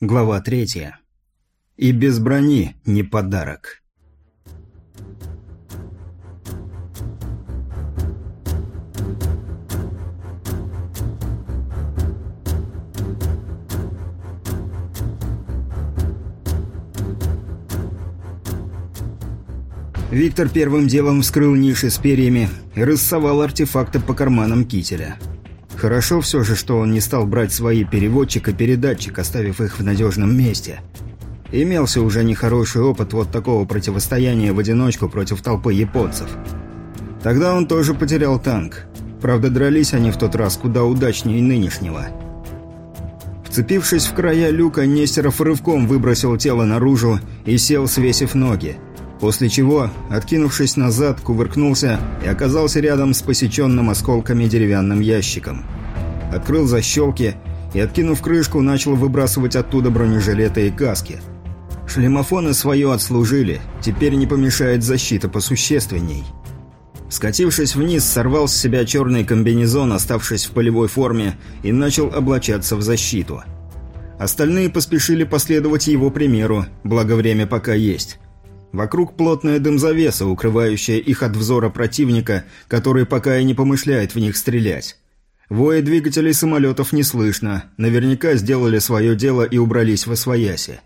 Глава третья. И без брони не подарок. Виктор первым делом вскрыл ниши с перьями и рассовал артефакты по карманам кителя. Хорошо все же, что он не стал брать свои переводчик и передатчик, оставив их в надежном месте. Имелся уже нехороший опыт вот такого противостояния в одиночку против толпы японцев. Тогда он тоже потерял танк. Правда, дрались они в тот раз куда удачнее нынешнего. Вцепившись в края люка, Нестеров рывком выбросил тело наружу и сел, свесив ноги. После чего, откинувшись назад, кувыркнулся и оказался рядом с посеченным осколками деревянным ящиком. Открыл защелки и, откинув крышку, начал выбрасывать оттуда бронежилеты и каски. Шлемофоны свое отслужили, теперь не помешает защита посущественней. Скатившись вниз, сорвал с себя черный комбинезон, оставшись в полевой форме, и начал облачаться в защиту. Остальные поспешили последовать его примеру, благо время пока есть. Вокруг плотная дымзавеса, укрывающая их от взора противника, который пока и не помышляет в них стрелять. Воя двигателей самолетов не слышно, наверняка сделали свое дело и убрались во свояси.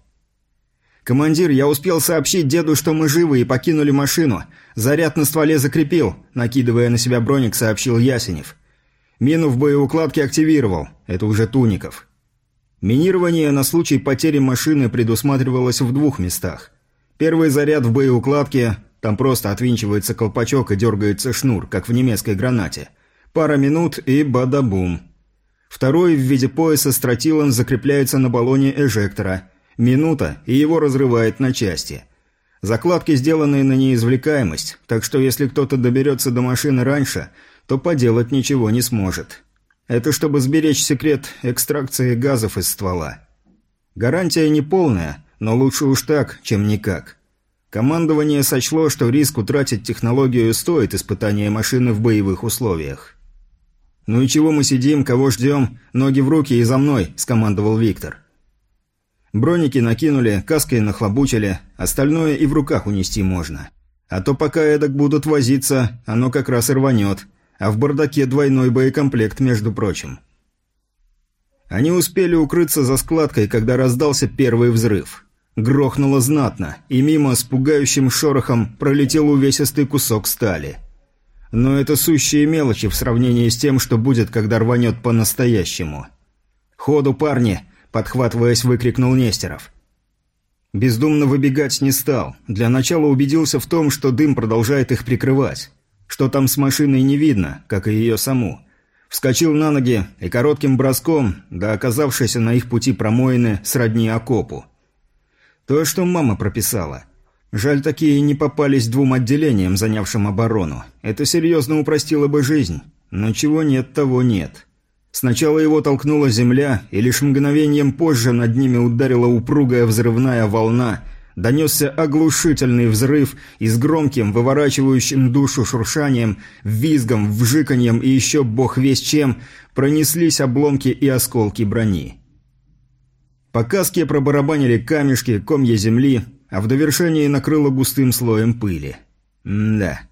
«Командир, я успел сообщить деду, что мы живы и покинули машину. Заряд на стволе закрепил», – накидывая на себя броник, сообщил Ясенев. «Мину в боеукладке активировал. Это уже Туников». Минирование на случай потери машины предусматривалось в двух местах – Первый заряд в боеукладке, там просто отвинчивается колпачок и дергается шнур, как в немецкой гранате. Пара минут и бадабум. Второй в виде пояса с тротилом закрепляется на баллоне эжектора. Минута, и его разрывает на части. Закладки сделаны на неизвлекаемость, так что если кто-то доберется до машины раньше, то поделать ничего не сможет. Это чтобы сберечь секрет экстракции газов из ствола. Гарантия не полная, но лучше уж так, чем никак. Командование сочло, что риск утратить технологию стоит испытания машины в боевых условиях. «Ну и чего мы сидим, кого ждем? Ноги в руки и за мной», – скомандовал Виктор. Броники накинули, каской нахлобучили, остальное и в руках унести можно. А то пока эдак будут возиться, оно как раз и рванет. А в бардаке двойной боекомплект, между прочим. Они успели укрыться за складкой, когда раздался первый взрыв. Грохнуло знатно, и мимо с пугающим шорохом пролетел увесистый кусок стали. Но это сущие мелочи в сравнении с тем, что будет, когда рванет по-настоящему. «Ходу, парни!» – подхватываясь, выкрикнул Нестеров. Бездумно выбегать не стал. Для начала убедился в том, что дым продолжает их прикрывать. Что там с машиной не видно, как и ее саму. Вскочил на ноги и коротким броском, да оказавшийся на их пути промоины, сродни окопу. То, что мама прописала. Жаль, такие не попались двум отделениям, занявшим оборону. Это серьезно упростило бы жизнь. Но чего нет, того нет. Сначала его толкнула земля, и лишь мгновением позже над ними ударила упругая взрывная волна. Донесся оглушительный взрыв, и с громким, выворачивающим душу шуршанием, визгом, вжиканьем и еще бог весь чем пронеслись обломки и осколки брони. По каске пробарабанили камешки, комья земли, а в довершении накрыло густым слоем пыли. М-да.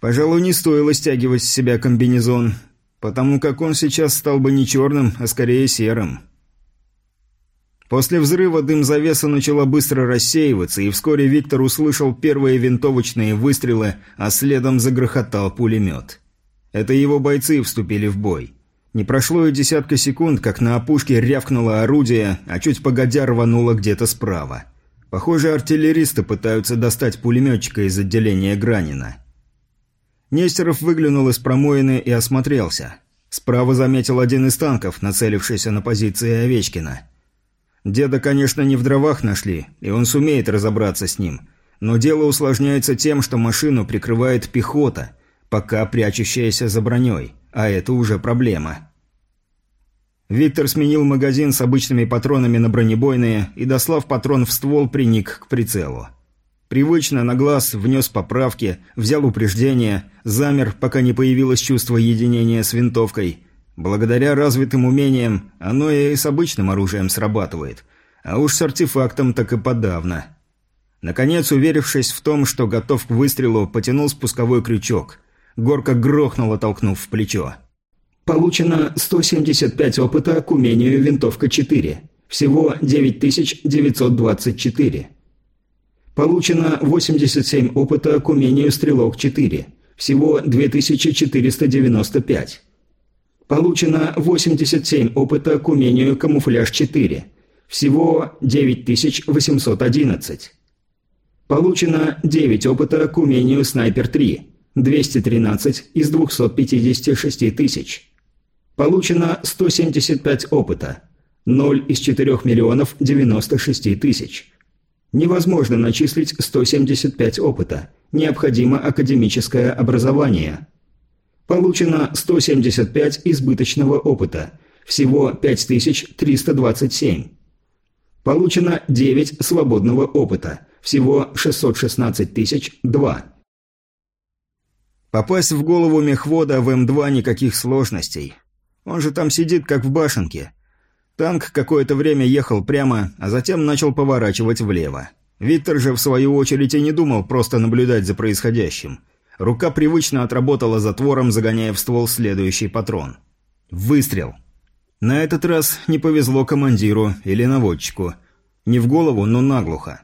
Пожалуй, не стоило стягивать с себя комбинезон, потому как он сейчас стал бы не черным, а скорее серым. После взрыва дым завеса начала быстро рассеиваться, и вскоре Виктор услышал первые винтовочные выстрелы, а следом загрохотал пулемет. Это его бойцы вступили в бой. Не прошло и десятка секунд, как на опушке рявкнуло орудие, а чуть погодя рвануло где-то справа. Похоже, артиллеристы пытаются достать пулеметчика из отделения Гранина. Нестеров выглянул из промоины и осмотрелся. Справа заметил один из танков, нацелившийся на позиции Овечкина. Деда, конечно, не в дровах нашли, и он сумеет разобраться с ним. Но дело усложняется тем, что машину прикрывает пехота, пока прячущаяся за броней. А это уже проблема. Виктор сменил магазин с обычными патронами на бронебойные и, дослав патрон в ствол, приник к прицелу. Привычно на глаз внес поправки, взял упреждение, замер, пока не появилось чувство единения с винтовкой. Благодаря развитым умениям оно и с обычным оружием срабатывает. А уж с артефактом так и подавно. Наконец, уверившись в том, что готов к выстрелу, потянул спусковой крючок. Горка грохнула, толкнув в плечо. Получено 175 опыта к умению винтовка 4. Всего 9924. Получено 87 опыта к умению стрелок 4. Всего 2495. Получено 87 опыта к умению камуфляж 4. Всего 9811. Получено 9 опыта к умению снайпер 3. 213 из 256 тысяч. Получено 175 опыта. 0 из 4 миллионов 96 тысяч. Невозможно начислить 175 опыта. Необходимо академическое образование. Получено 175 избыточного опыта. Всего 5327. Получено 9 свободного опыта. Всего 616 тысяч 2. Попасть в голову мехвода в М2 никаких сложностей. Он же там сидит, как в башенке. Танк какое-то время ехал прямо, а затем начал поворачивать влево. Виктор же, в свою очередь, и не думал просто наблюдать за происходящим. Рука привычно отработала затвором, загоняя в ствол следующий патрон. Выстрел. На этот раз не повезло командиру или наводчику. Не в голову, но наглухо.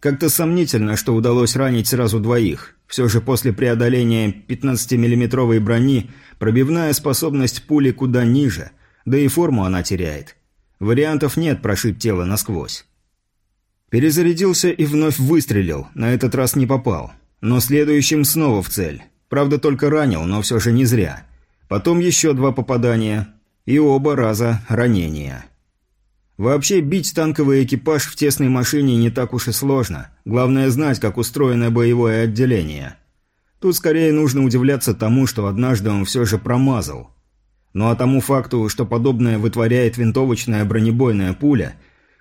Как-то сомнительно, что удалось ранить сразу двоих. Все же после преодоления 15-миллиметровой брони пробивная способность пули куда ниже, да и форму она теряет. Вариантов нет прошить тело насквозь. Перезарядился и вновь выстрелил, на этот раз не попал. Но следующим снова в цель. Правда, только ранил, но все же не зря. Потом еще два попадания. И оба раза ранения. Вообще, бить танковый экипаж в тесной машине не так уж и сложно. Главное знать, как устроено боевое отделение. Тут скорее нужно удивляться тому, что однажды он все же промазал. Ну а тому факту, что подобное вытворяет винтовочная бронебойная пуля,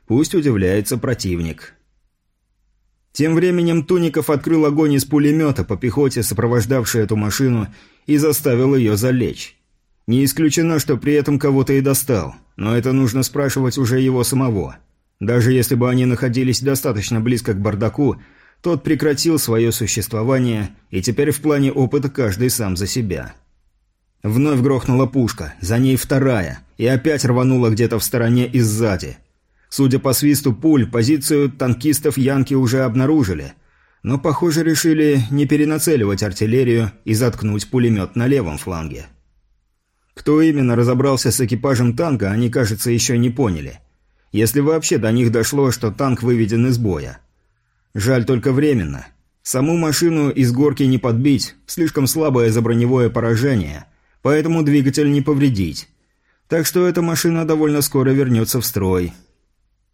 пусть удивляется противник. Тем временем Туников открыл огонь из пулемета по пехоте, сопровождавшей эту машину, и заставил ее залечь. Не исключено, что при этом кого-то и достал, но это нужно спрашивать уже его самого. Даже если бы они находились достаточно близко к бардаку, тот прекратил свое существование, и теперь в плане опыта каждый сам за себя. Вновь грохнула пушка, за ней вторая, и опять рванула где-то в стороне и сзади. Судя по свисту пуль, позицию танкистов янки уже обнаружили, но, похоже, решили не перенацеливать артиллерию и заткнуть пулемет на левом фланге. Кто именно разобрался с экипажем танка, они, кажется, еще не поняли. Если вообще до них дошло, что танк выведен из боя. Жаль только временно. Саму машину из горки не подбить, слишком слабое заброневое поражение – поэтому двигатель не повредить. Так что эта машина довольно скоро вернется в строй.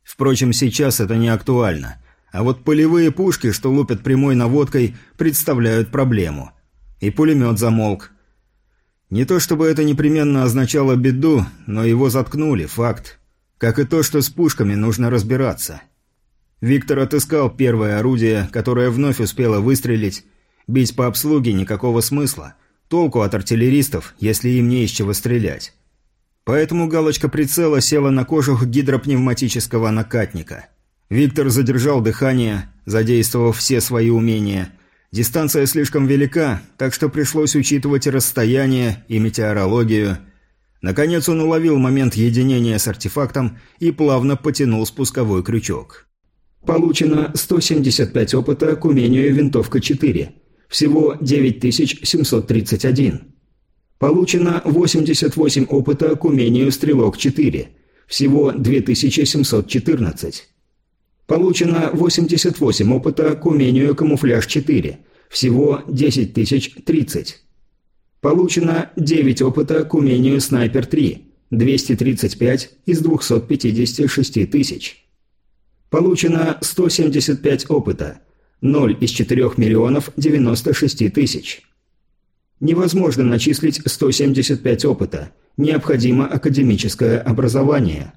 Впрочем, сейчас это не актуально. А вот полевые пушки, что лупят прямой наводкой, представляют проблему. И пулемет замолк. Не то чтобы это непременно означало беду, но его заткнули, факт. Как и то, что с пушками нужно разбираться. Виктор отыскал первое орудие, которое вновь успело выстрелить. Бить по обслуге никакого смысла – Толку от артиллеристов, если им не из чего стрелять. Поэтому галочка прицела села на кожух гидропневматического накатника. Виктор задержал дыхание, задействовав все свои умения. Дистанция слишком велика, так что пришлось учитывать расстояние, и метеорологию. Наконец он уловил момент единения с артефактом и плавно потянул спусковой крючок. Получено 175 опыта к умению винтовка 4. Всего 9731. Получено 88 опыта к умению «Стрелок-4». Всего 2714. Получено 88 опыта к умению «Камуфляж-4». Всего 10030. Получено 9 опыта к умению «Снайпер-3». 235 из 256 тысяч. Получено 175 опыта. 0 из 4 миллионов 96 тысяч. Невозможно начислить 175 опыта. Необходимо академическое образование.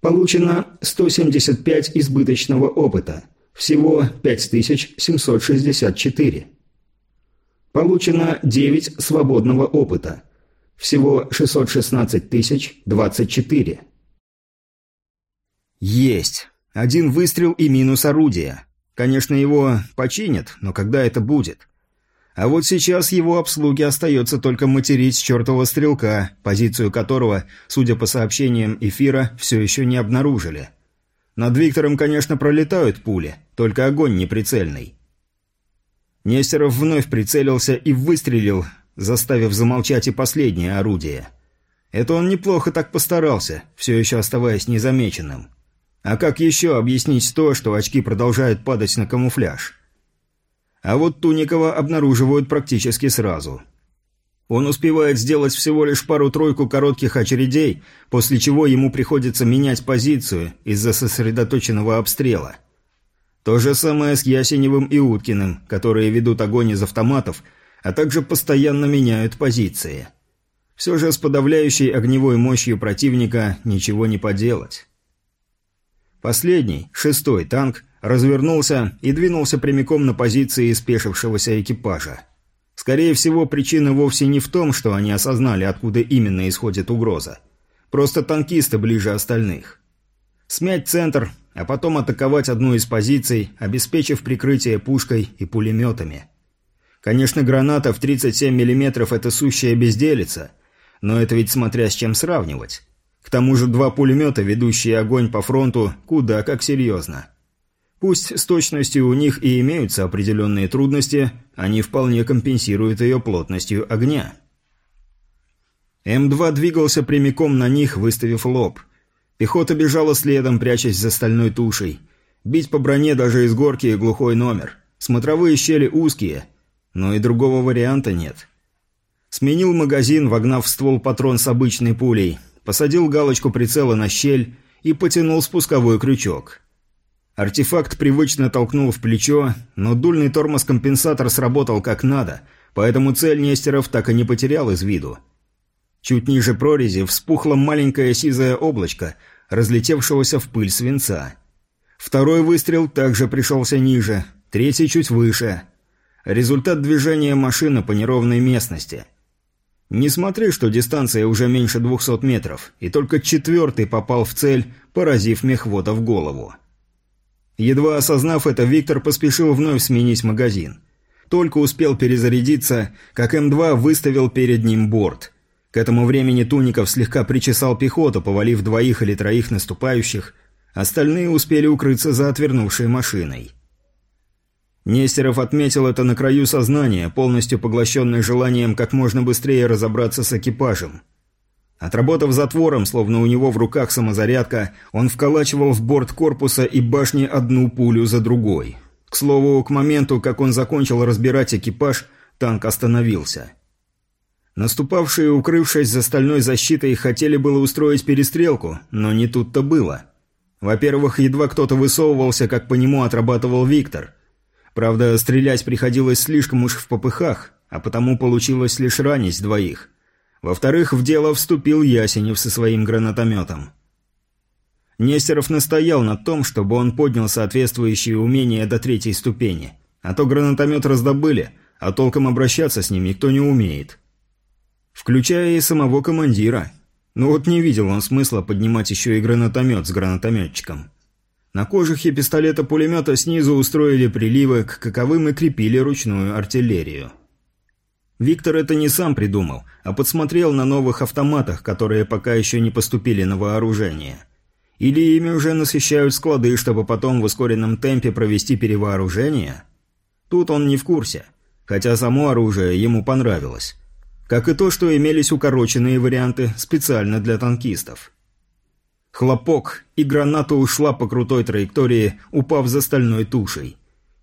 Получено 175 избыточного опыта. Всего 5764. Получено 9 свободного опыта. Всего 616 тысяч 24. Есть. Один выстрел и минус орудия. Конечно, его починят, но когда это будет? А вот сейчас его обслуге остается только материть чертова стрелка, позицию которого, судя по сообщениям эфира, все еще не обнаружили. Над Виктором, конечно, пролетают пули, только огонь неприцельный. Нестеров вновь прицелился и выстрелил, заставив замолчать и последнее орудие. Это он неплохо так постарался, все еще оставаясь незамеченным. А как еще объяснить то, что очки продолжают падать на камуфляж? А вот Туникова обнаруживают практически сразу. Он успевает сделать всего лишь пару-тройку коротких очередей, после чего ему приходится менять позицию из-за сосредоточенного обстрела. То же самое с Ясеневым и Уткиным, которые ведут огонь из автоматов, а также постоянно меняют позиции. Все же с подавляющей огневой мощью противника ничего не поделать. Последний, шестой танк, развернулся и двинулся прямиком на позиции спешившегося экипажа. Скорее всего, причина вовсе не в том, что они осознали, откуда именно исходит угроза. Просто танкисты ближе остальных. Смять центр, а потом атаковать одну из позиций, обеспечив прикрытие пушкой и пулеметами. Конечно, граната в 37 мм – это сущая безделица, но это ведь смотря с чем сравнивать. К тому же два пулемета, ведущие огонь по фронту, куда как серьезно. Пусть с точностью у них и имеются определенные трудности, они вполне компенсируют ее плотностью огня. М2 двигался прямиком на них, выставив лоб. Пехота бежала следом, прячась за стальной тушей. Бить по броне даже из горки глухой номер. Смотровые щели узкие, но и другого варианта нет. Сменил магазин, вогнав в ствол патрон с обычной пулей. Посадил галочку прицела на щель и потянул спусковой крючок. Артефакт привычно толкнул в плечо, но дульный тормоз-компенсатор сработал как надо, поэтому цель Нестеров так и не потерял из виду. Чуть ниже прорези вспухло маленькое сизое облачко, разлетевшегося в пыль свинца. Второй выстрел также пришелся ниже, третий чуть выше. Результат движения машины по неровной местности. Не смотри, что дистанция уже меньше 200 метров, и только четвертый попал в цель, поразив мехвота в голову. Едва осознав это, Виктор поспешил вновь сменить магазин. Только успел перезарядиться, как М2 выставил перед ним борт. К этому времени Туников слегка причесал пехоту, повалив двоих или троих наступающих, остальные успели укрыться за отвернувшей машиной. Нестеров отметил это на краю сознания, полностью поглощенный желанием как можно быстрее разобраться с экипажем. Отработав затвором, словно у него в руках самозарядка, он вколачивал в борт корпуса и башни одну пулю за другой. К слову, к моменту, как он закончил разбирать экипаж, танк остановился. Наступавшие, укрывшись за стальной защитой, хотели было устроить перестрелку, но не тут-то было. Во-первых, едва кто-то высовывался, как по нему отрабатывал Виктор. Правда, стрелять приходилось слишком уж в попыхах, а потому получилось лишь ранить двоих. Во-вторых, в дело вступил Ясенев со своим гранатометом. Нестеров настоял на том, чтобы он поднял соответствующие умения до третьей ступени. А то гранатомет раздобыли, а толком обращаться с ним никто не умеет. Включая и самого командира. Но вот не видел он смысла поднимать еще и гранатомет с гранатометчиком. На кожухе пистолета-пулемета снизу устроили приливы, к каковым и крепили ручную артиллерию. Виктор это не сам придумал, а подсмотрел на новых автоматах, которые пока еще не поступили на вооружение. Или ими уже насыщают склады, чтобы потом в ускоренном темпе провести перевооружение? Тут он не в курсе, хотя само оружие ему понравилось. Как и то, что имелись укороченные варианты специально для танкистов. Хлопок, и граната ушла по крутой траектории, упав за стальной тушей.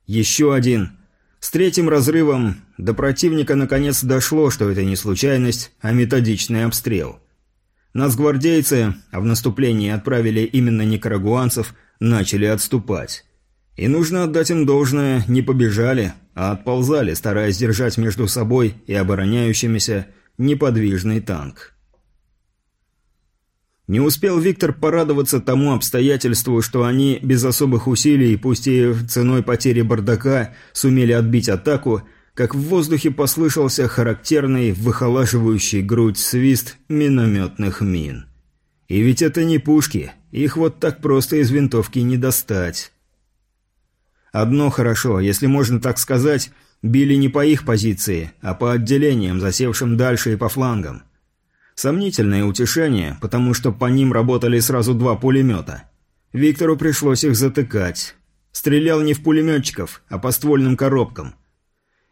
Еще один, с третьим разрывом до противника наконец дошло, что это не случайность, а методичный обстрел. Нацгвардейцы, а в наступлении отправили именно никарагуанцев, начали отступать. И нужно отдать им должное, не побежали, а отползали, стараясь держать между собой и обороняющимися неподвижный танк. Не успел Виктор порадоваться тому обстоятельству, что они без особых усилий, пусть и ценой потери бардака, сумели отбить атаку, как в воздухе послышался характерный, выхолаживающий грудь свист минометных мин. И ведь это не пушки, Их вот так просто из винтовки не достать. Одно хорошо, если можно так сказать, били не по их позиции, а по отделениям, засевшим дальше и по флангам. Сомнительное утешение, потому что по ним работали сразу два пулемета. Виктору пришлось их затыкать. Стрелял не в пулеметчиков, а по ствольным коробкам.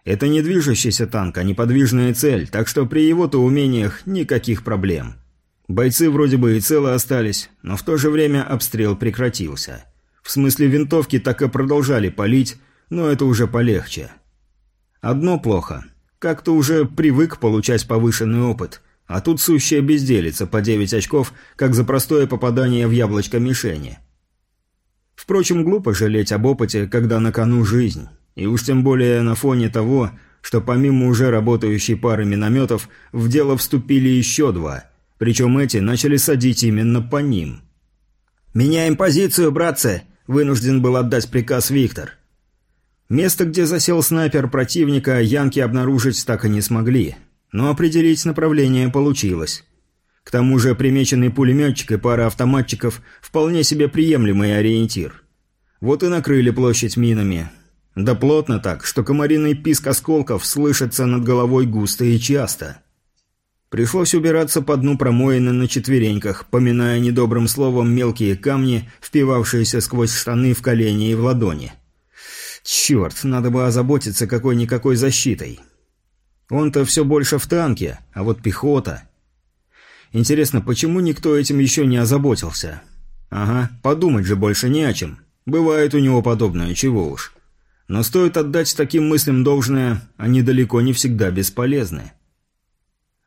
Это не движущийся танк, а неподвижная цель, так что при его-то умениях никаких проблем. Бойцы вроде бы и целы остались, но в то же время обстрел прекратился. В смысле винтовки так и продолжали палить, но это уже полегче. Одно плохо. Как-то уже привык получать повышенный опыт, а тут сущая безделица по 9 очков, как за простое попадание в яблочко мишени. Впрочем, глупо жалеть об опыте, когда на кону жизнь. И уж тем более на фоне того, что помимо уже работающей пары минометов, в дело вступили еще два. Причем эти начали садить именно по ним. «Меняем позицию, братцы!» – вынужден был отдать приказ Виктор. Место, где засел снайпер противника, янки обнаружить так и не смогли. Но определить направление получилось. К тому же примеченный пулеметчик и пара автоматчиков – вполне себе приемлемый ориентир. Вот и накрыли площадь минами, да плотно так, что комариный писк осколков слышится над головой густо и часто. Пришлось убираться по дну промоины на четвереньках, поминая недобрым словом мелкие камни, впивавшиеся сквозь штаны в колени и в ладони. Черт, надо бы озаботиться какой-никакой защитой. Он-то все больше в танке, а вот пехота... Интересно, почему никто этим еще не озаботился? Ага, подумать же больше не о чем. Бывает у него подобное, чего уж. Но стоит отдать таким мыслям должное, они далеко не всегда бесполезны.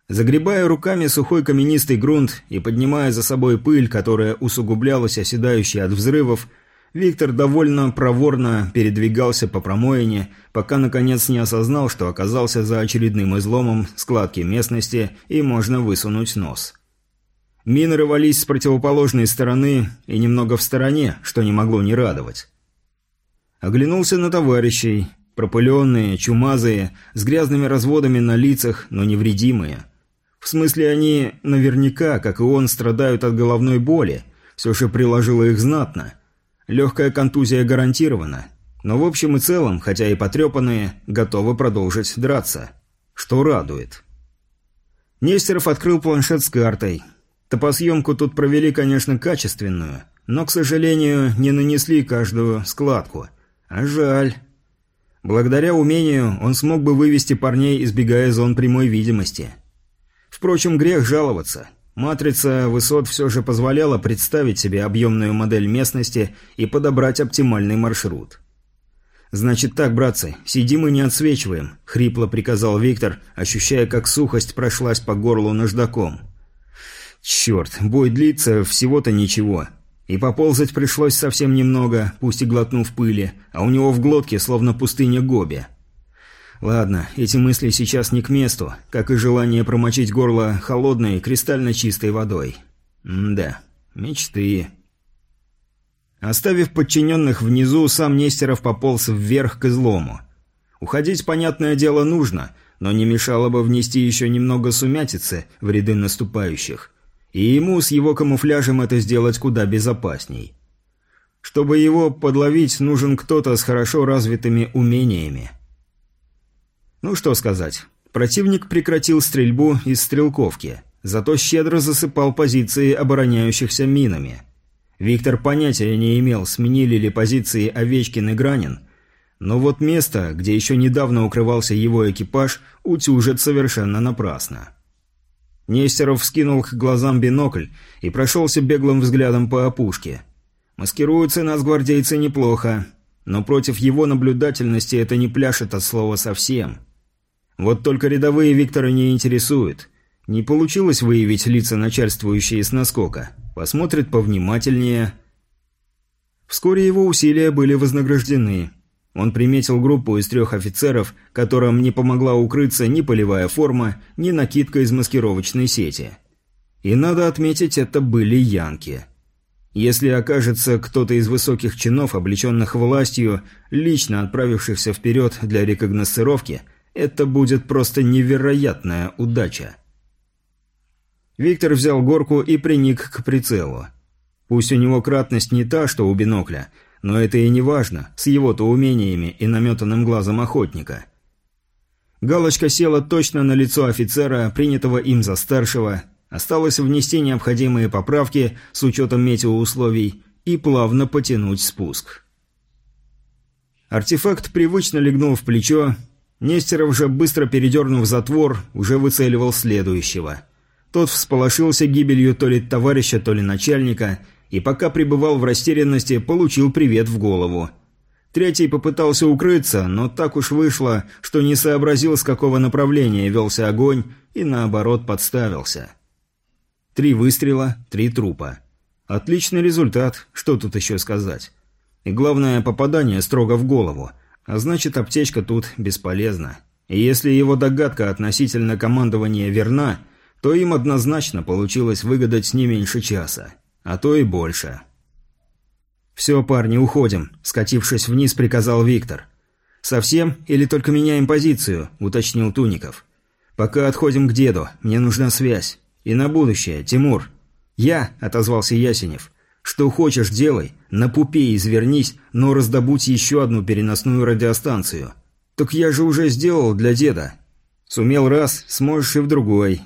Загребая руками сухой каменистый грунт и поднимая за собой пыль, которая усугублялась оседающей от взрывов, Виктор довольно проворно передвигался по промоине, пока наконец не осознал, что оказался за очередным изломом складки местности и можно высунуть нос. Мины рвались с противоположной стороны и немного в стороне, что не могло не радовать. Оглянулся на товарищей. Пропыленные, чумазые, с грязными разводами на лицах, но невредимые. В смысле, они наверняка, как и он, страдают от головной боли. Все же приложило их знатно. Легкая контузия гарантирована. Но в общем и целом, хотя и потрепанные, готовы продолжить драться. Что радует. Нестеров открыл планшет с картой. Топосъемку тут провели, конечно, качественную, но, к сожалению, не нанесли каждую складку – а жаль. Благодаря умению он смог бы вывести парней, избегая зон прямой видимости. Впрочем, грех жаловаться. Матрица высот все же позволяла представить себе объемную модель местности и подобрать оптимальный маршрут. «Значит так, братцы, сидим и не отсвечиваем», — хрипло приказал Виктор, ощущая, как сухость прошлась по горлу наждаком. «Черт, бой длится всего-то ничего. И поползать пришлось совсем немного, пусть и глотнув пыли, а у него в глотке словно пустыня Гоби. Ладно, эти мысли сейчас не к месту, как и желание промочить горло холодной, кристально чистой водой. М да, мечты. Оставив подчиненных внизу, сам Нестеров пополз вверх к излому. Уходить, понятное дело, нужно, но не мешало бы внести еще немного сумятицы в ряды наступающих – и ему с его камуфляжем это сделать куда безопасней. Чтобы его подловить, нужен кто-то с хорошо развитыми умениями. Ну что сказать. Противник прекратил стрельбу из стрелковки, зато щедро засыпал позиции обороняющихся минами. Виктор понятия не имел, сменили ли позиции Овечкин и Гранин, но вот место, где еще недавно укрывался его экипаж, утюжит совершенно напрасно. Нестеров вскинул к глазам бинокль и прошелся беглым взглядом по опушке. Маскируются нас гвардейцы неплохо, но против его наблюдательности это не пляшет от слова совсем. Вот только рядовые Виктора не интересуют. Не получилось выявить лица, начальствующие с наскока. Посмотрит повнимательнее. Вскоре его усилия были вознаграждены. Он приметил группу из трех офицеров, которым не помогла укрыться ни полевая форма, ни накидка из маскировочной сети. И надо отметить, это были янки. Если окажется кто-то из высоких чинов, облеченных властью, лично отправившихся вперед для рекогносцировки, это будет просто невероятная удача. Виктор взял горку и приник к прицелу. Пусть у него кратность не та, что у бинокля, но это и не важно, с его-то умениями и наметанным глазом охотника. Галочка села точно на лицо офицера, принятого им за старшего, осталось внести необходимые поправки с учетом метеоусловий и плавно потянуть спуск. Артефакт привычно легнул в плечо, Нестеров же, быстро передернув затвор, уже выцеливал следующего. Тот всполошился гибелью то ли товарища, то ли начальника, и пока пребывал в растерянности, получил привет в голову. Третий попытался укрыться, но так уж вышло, что не сообразил, с какого направления велся огонь, и наоборот подставился. Три выстрела, три трупа. Отличный результат, что тут еще сказать. И главное, попадание строго в голову – а значит, аптечка тут бесполезна. И если его догадка относительно командования верна, то им однозначно получилось выгадать не меньше часа. А то и больше. «Все, парни, уходим», – скатившись вниз, приказал Виктор. «Совсем или только меняем позицию?» – уточнил Туников. «Пока отходим к деду, мне нужна связь. И на будущее, Тимур». «Я», – отозвался Ясенев. Что хочешь, делай. На пупе извернись, но раздобудь еще одну переносную радиостанцию. Так я же уже сделал для деда. Сумел раз, сможешь и в другой.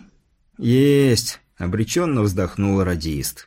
Есть, обреченно вздохнул радист.